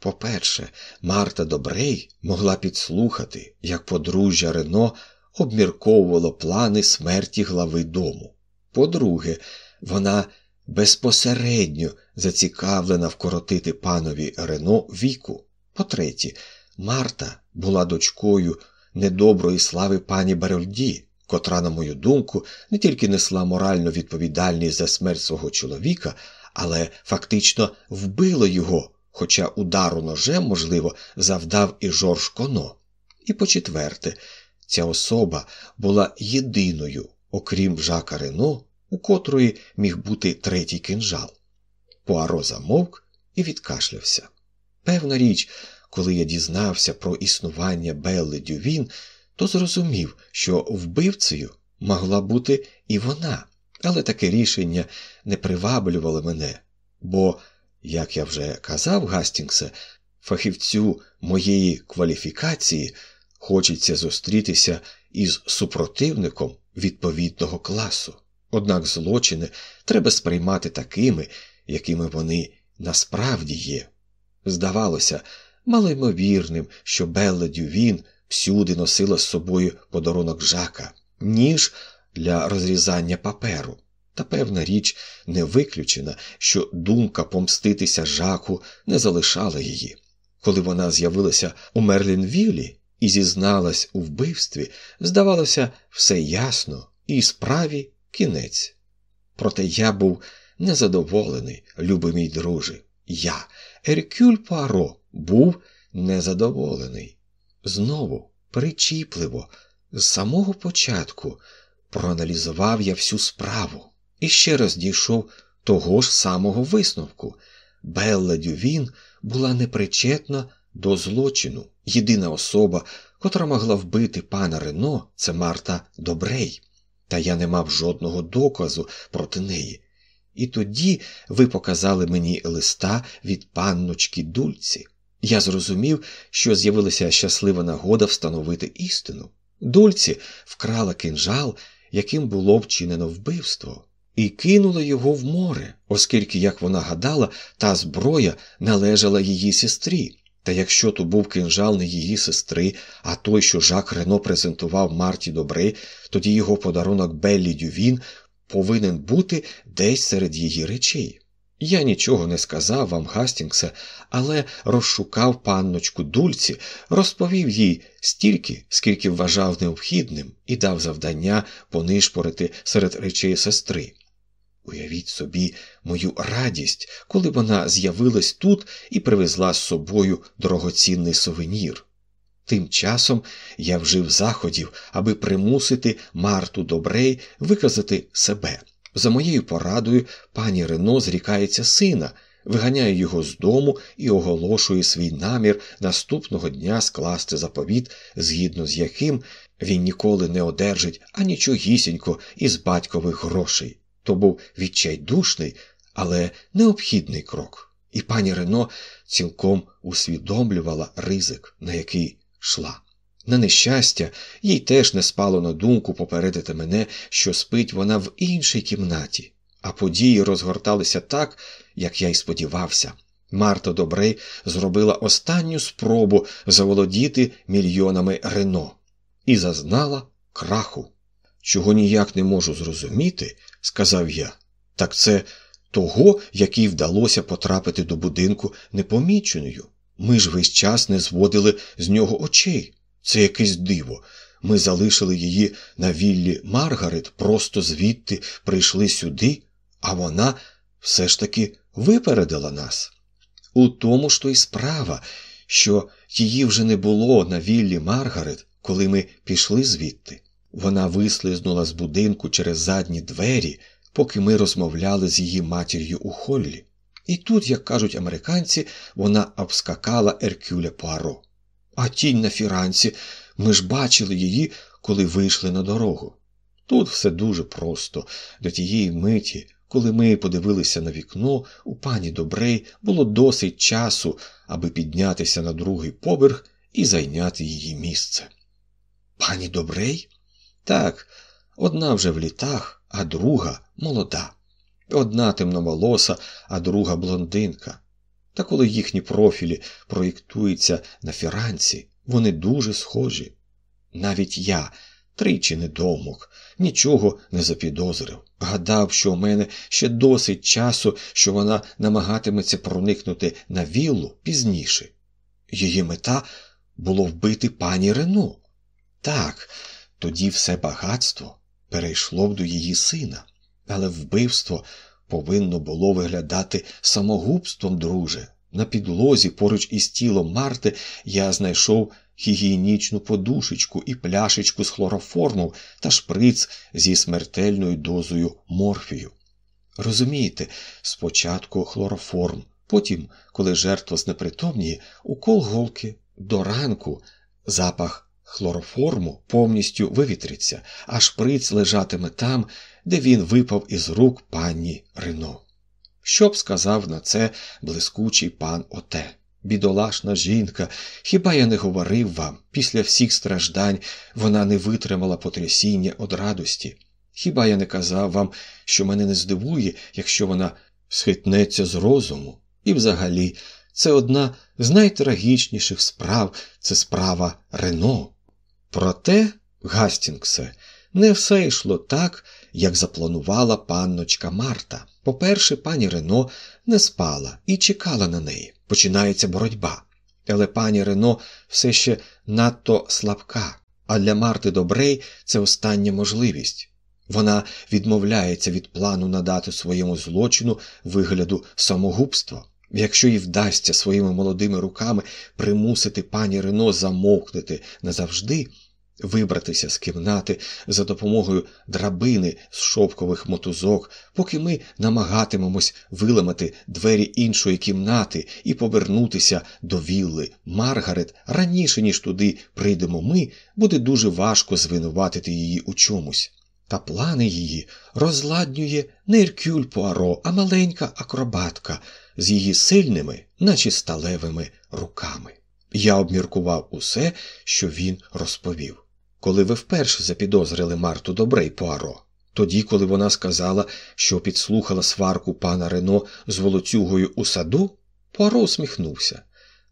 По-перше, Марта Добрей могла підслухати, як подружжя Рено обмірковувало плани смерті глави дому. По-друге, вона безпосередньо зацікавлена вкоротити панові Рено віку. По-третє, Марта була дочкою недоброї слави пані Барольді, котра, на мою думку, не тільки несла моральну відповідальність за смерть свого чоловіка, але фактично вбила його, хоча удару ножем, можливо, завдав і Жорж Коно. І по четверте, ця особа була єдиною, окрім Жака Рено, у котрої міг бути третій кинжал. Пуаро замовк і відкашлявся. Певна річ, коли я дізнався про існування Белли Дювін, то зрозумів, що вбивцею могла бути і вона, але таке рішення не приваблювало мене, бо, як я вже казав, Гастінгсе, фахівцю моєї кваліфікації хочеться зустрітися із супротивником відповідного класу. Однак злочини треба сприймати такими, якими вони насправді є. Здавалося, малоймовірним, що Белла Дювін всюди носила з собою подарунок жака, ніж для розрізання паперу. Та певна річ не виключена, що думка помститися жаку не залишала її. Коли вона з'явилася у Мерлінвілі і зізналась у вбивстві, здавалося, все ясно і справі кінець. Проте я був незадоволений, любий мій друже. Я, Еркюль Пуаро, був незадоволений. Знову, причіпливо, з самого початку проаналізував я всю справу і ще раз дійшов того ж самого висновку. Белла Дювін була непричетна до злочину. Єдина особа, котра могла вбити пана Рено, це Марта Добрей, та я не мав жодного доказу проти неї. І тоді ви показали мені листа від панночки Дульці. Я зрозумів, що з'явилася щаслива нагода встановити істину. Дульці вкрала кинжал, яким було вчинено вбивство, і кинула його в море, оскільки, як вона гадала, та зброя належала її сестрі. Та якщо то був кинжал не її сестри, а той, що Жак Рено презентував Марті Добре, тоді його подарунок Беллі Дювін повинен бути десь серед її речей. Я нічого не сказав вам, Гастінгсе, але розшукав панночку Дульці, розповів їй стільки, скільки вважав необхідним, і дав завдання понишпорити серед речей сестри. Уявіть собі мою радість, коли вона з'явилась тут і привезла з собою дорогоцінний сувенір. Тим часом я вжив заходів, аби примусити Марту Добрей виказати себе. За моєю порадою, пані Рено зрікається сина, виганяє його з дому і оголошує свій намір наступного дня скласти заповіт, згідно з яким він ніколи не одержить анічогісінько із батькових грошей. То був відчайдушний, але необхідний крок, і пані Рено цілком усвідомлювала ризик, на який йшла. На нещастя, їй теж не спало на думку попередити мене, що спить вона в іншій кімнаті, а події розгорталися так, як я й сподівався. Марта Добрей зробила останню спробу заволодіти мільйонами Рено і зазнала краху. Чого ніяк не можу зрозуміти, сказав я, так це того, якій вдалося потрапити до будинку непоміченою. Ми ж весь час не зводили з нього очей. Це якесь диво. Ми залишили її на віллі Маргарет, просто звідти прийшли сюди, а вона все ж таки випередила нас. У тому ж то й справа, що її вже не було на віллі Маргарет, коли ми пішли звідти. Вона вислизнула з будинку через задні двері, поки ми розмовляли з її матір'ю у Холлі. І тут, як кажуть американці, вона обскакала Еркюля Пуаро. А тінь на фіранці, ми ж бачили її, коли вийшли на дорогу. Тут все дуже просто, до тієї миті, коли ми подивилися на вікно, у пані Добрей було досить часу, аби піднятися на другий поверх і зайняти її місце. Пані Добрей? Так, одна вже в літах, а друга молода. Одна темноволоса, а друга блондинка. Та коли їхні профілі проєктуються на фіранці, вони дуже схожі. Навіть я, тричі недомок, нічого не запідозрив. Гадав, що у мене ще досить часу, що вона намагатиметься проникнути на віллу пізніше. Її мета було вбити пані Рено. Так, тоді все багатство перейшло б до її сина, але вбивство повинно було виглядати самогубством, друже. На підлозі поруч із тілом Марти я знайшов гігієнічну подушечку і пляшечку з хлороформу та шприц зі смертельною дозою морфію. Розумієте, спочатку хлороформ, потім, коли жертва знепритомніє, укол голки до ранку запах хлороформу повністю вивітриться, а шприц лежатиме там, де він випав із рук пані Рено. Що б сказав на це блискучий пан Оте? Бідолашна жінка, хіба я не говорив вам, після всіх страждань вона не витримала потрясіння од радості? Хіба я не казав вам, що мене не здивує, якщо вона схитнеться з розуму? І взагалі, це одна з найтрагічніших справ це справа Рено. Проте, Гастінгсе, не все йшло так, як запланувала панночка Марта. По-перше, пані Рено не спала і чекала на неї. Починається боротьба. Але пані Рено все ще надто слабка, а для Марти Добрей це остання можливість. Вона відмовляється від плану надати своєму злочину вигляду самогубства. Якщо їй вдасться своїми молодими руками примусити пані Рено замовкнути назавжди, вибратися з кімнати за допомогою драбини з шовкових мотузок, поки ми намагатимемось виламати двері іншої кімнати і повернутися до вілли Маргарет раніше, ніж туди прийдемо ми, буде дуже важко звинуватити її у чомусь. Та плани її розладнює не Еркюль Пуаро, а маленька акробатка з її сильними, наче сталевими руками. Я обміркував усе, що він розповів коли ви вперше запідозрили Марту Добрей Пуаро? Тоді, коли вона сказала, що підслухала сварку пана Рено з волоцюгою у саду, Пуаро усміхнувся.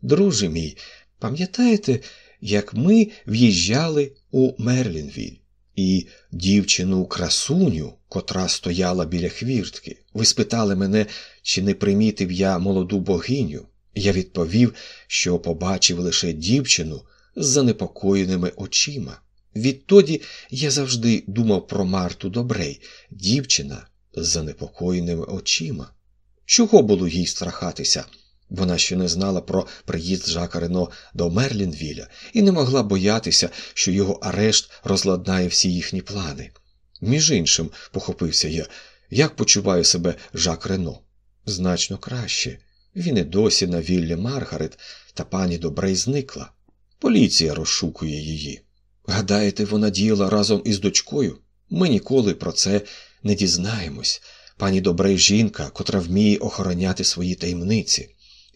Друже мій, пам'ятаєте, як ми в'їжджали у Мерлінвіль, і дівчину красуню, котра стояла біля хвіртки, ви спитали мене, чи не примітив я молоду богиню. Я відповів, що побачив лише дівчину з занепокоєними очима. Відтоді я завжди думав про Марту Добрей, дівчина з занепокоєними очима. Чого було їй страхатися? Вона ще не знала про приїзд Жака Рено до Мерлінвіля і не могла боятися, що його арешт розладнає всі їхні плани. Між іншим, похопився я, як почуває себе Жак Рено. Значно краще. Він і досі на віллі Маргарет, та пані Добрей зникла. Поліція розшукує її. Гадаєте, вона діяла разом із дочкою? Ми ніколи про це не дізнаємось. Пані Добрей жінка, котра вміє охороняти свої таємниці,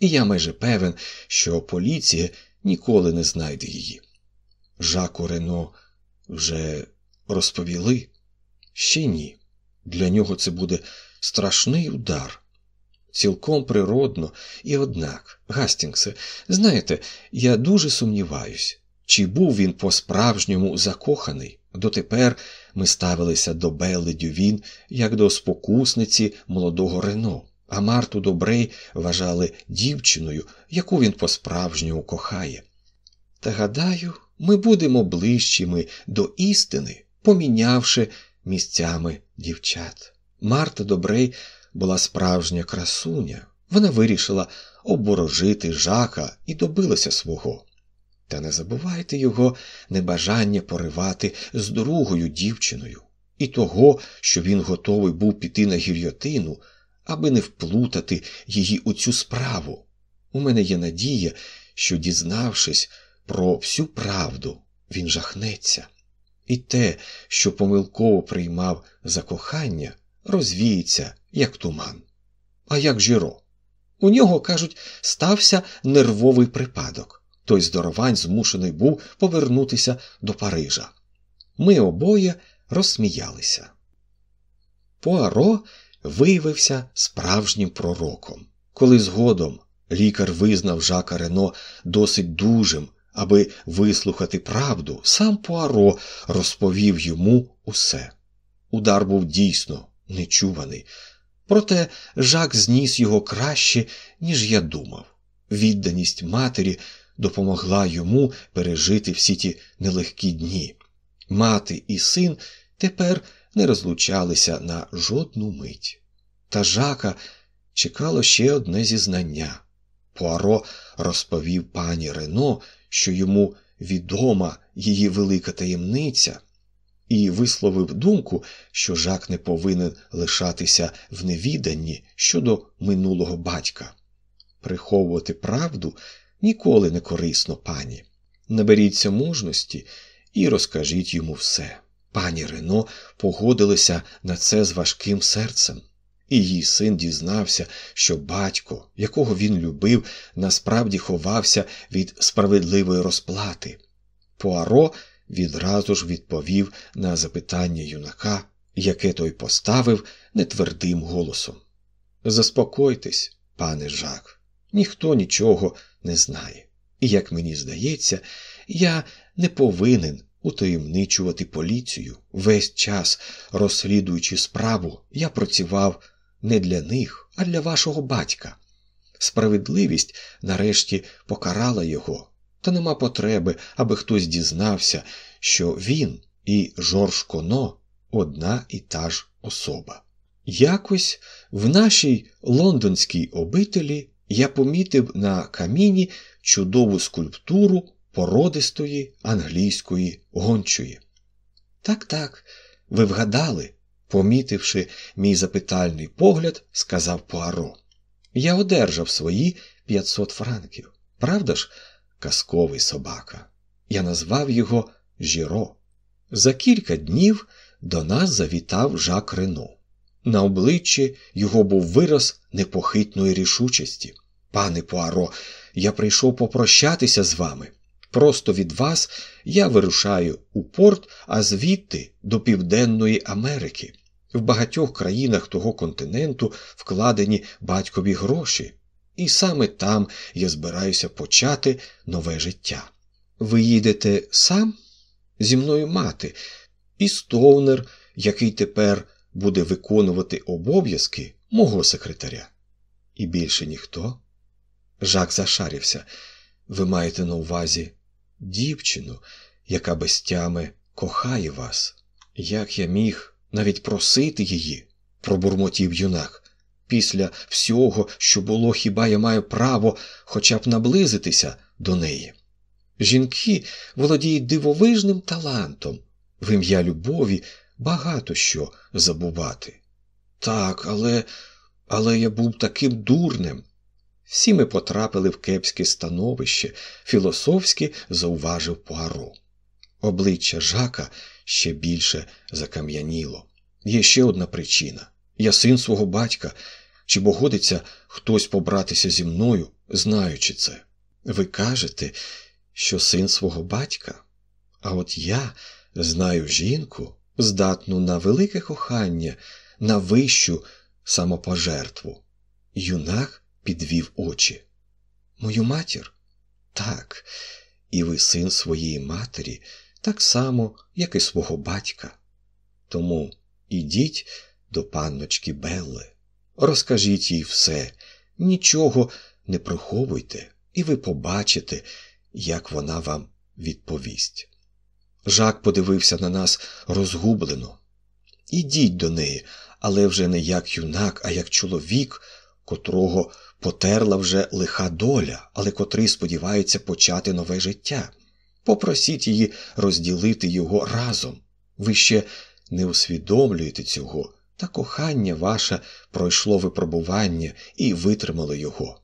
і я майже певен, що поліція ніколи не знайде її. Жаку Рено вже розповіли? Ще ні. Для нього це буде страшний удар. Цілком природно, і однак, Гастінгсе, знаєте, я дуже сумніваюсь, чи був він по-справжньому закоханий. Дотепер ми ставилися до Белли Дювін як до спокусниці молодого Рено, а Марту Добрей вважали дівчиною, яку він по-справжньому кохає. Та гадаю, ми будемо ближчими до істини, помінявши місцями дівчат. Марта Добрей була справжня красуня, вона вирішила обворожити жака і добилася свого. Та не забувайте його небажання поривати з другою дівчиною, і того, що він готовий був піти на гільйотину, аби не вплутати її у цю справу. У мене є надія, що, дізнавшись про всю правду, він жахнеться, і те, що помилково приймав за кохання, розвіється, як туман. А як жіро? У нього, кажуть, стався нервовий припадок. Той здоровань змушений був повернутися до Парижа. Ми обоє розсміялися. Пуаро виявився справжнім пророком. Коли згодом лікар визнав Жака Рено досить дужим, аби вислухати правду, сам Пуаро розповів йому усе. Удар був дійсно нечуваний, проте Жак зніс його краще, ніж я думав. Відданість матері допомогла йому пережити всі ті нелегкі дні. Мати і син тепер не розлучалися на жодну мить. Та жака чекало ще одне зізнання. Пуаро розповів пані Рено, що йому відома її велика таємниця, і висловив думку, що жак не повинен лишатися в невіданні щодо минулого батька. Приховувати правду ніколи не корисно, пані. Наберіться мужності і розкажіть йому все. Пані Рено погодилася на це з важким серцем. І її син дізнався, що батько, якого він любив, насправді ховався від справедливої розплати. Пуаро відразу ж відповів на запитання юнака, яке той поставив нетвердим голосом. Заспокойтесь, пане Жак, ніхто нічого не знає. І, як мені здається, я не повинен утаємничувати поліцію. Весь час, розслідуючи справу, я працював не для них, а для вашого батька. Справедливість нарешті покарала його, та нема потреби, аби хтось дізнався, що він і Жорж Коно одна і та ж особа. Якось в нашій лондонській обителі я помітив на каміні чудову скульптуру породистої англійської гончої. Так, так, ви вгадали, помітивши мій запитальний погляд, сказав Пуаро. Я одержав свої 500 франків. Правда ж, казковий собака. Я назвав його Жіро. За кілька днів до нас завітав Жак Рено. На обличчі його був вираз непохитної рішучості. Пане Пуаро, я прийшов попрощатися з вами. Просто від вас я вирушаю у порт, а звідти до Південної Америки. В багатьох країнах того континенту вкладені батькові гроші, і саме там я збираюся почати нове життя. Ви їдете сам зі мною мати, і Стоунер, який тепер буде виконувати обов'язки мого секретаря. І більше ніхто. Жак зашарився. Ви маєте на увазі дівчину, яка без тями кохає вас. Як я міг навіть просити її, пробурмотів юнак. Після всього, що було, хіба я маю право хоча б наблизитися до неї? Жінки володіють дивовижним талантом, в ім'я любові багато що забувати. Так, але Але я був таким дурним. Всі ми потрапили в кепське становище, філософськи зауважив Пуаро. Обличчя Жака ще більше закам'яніло. Є ще одна причина я син свого батька. Чи погодиться хтось побратися зі мною, знаючи це? Ви кажете, що син свого батька? А от я знаю жінку, здатну на велике кохання, на вищу самопожертву. Юнак підвів очі. Мою матір? Так, і ви син своєї матері, так само, як і свого батька. Тому ідіть до панночки Белли, розкажіть їй все, нічого не приховуйте, і ви побачите, як вона вам відповість. Жак подивився на нас розгублено. Ідіть до неї, але вже не як юнак, а як чоловік, котрого потерла вже лиха доля, але котрий сподівається почати нове життя. Попросіть її розділити його разом. Ви ще не усвідомлюєте цього, та кохання ваше пройшло випробування і витримало його.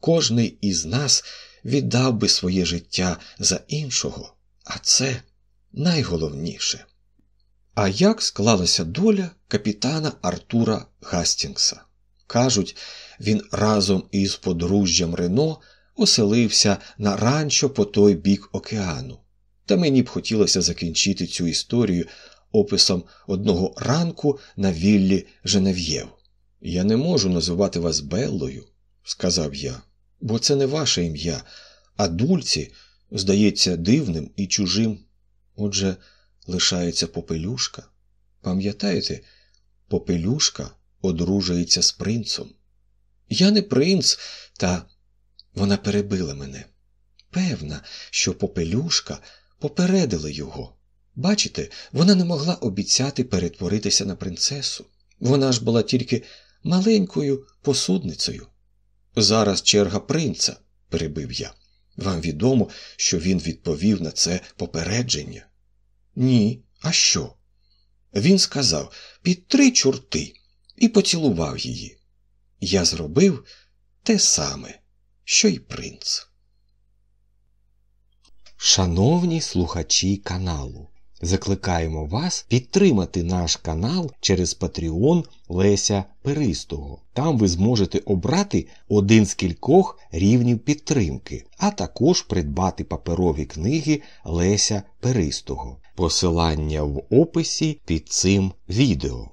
Кожний із нас віддав би своє життя за іншого, а це найголовніше. А як склалася доля капітана Артура Гастінгса? Кажуть, він разом із подружжям Рено оселився на ранчо по той бік океану. Та мені б хотілося закінчити цю історію описом одного ранку на віллі Женев'єв. Я не можу називати вас Беллою, сказав я, бо це не ваше ім'я, а дульці, здається, дивним і чужим. Отже, лишається попелюшка. Пам'ятаєте, попелюшка одружується з принцом. Я не принц, та вона перебила мене. Певна, що попелюшка попередила його. Бачите, вона не могла обіцяти перетворитися на принцесу. Вона ж була тільки маленькою посудницею. Зараз черга принца, перебив я. Вам відомо, що він відповів на це попередження? Ні, а що? Він сказав під три чорти і поцілував її. Я зробив те саме, що й принц. Шановні слухачі каналу, закликаємо вас підтримати наш канал через Patreon Леся Перистого. Там ви зможете обрати один з кількох рівнів підтримки, а також придбати паперові книги Леся Перистого. Посилання в описі під цим відео.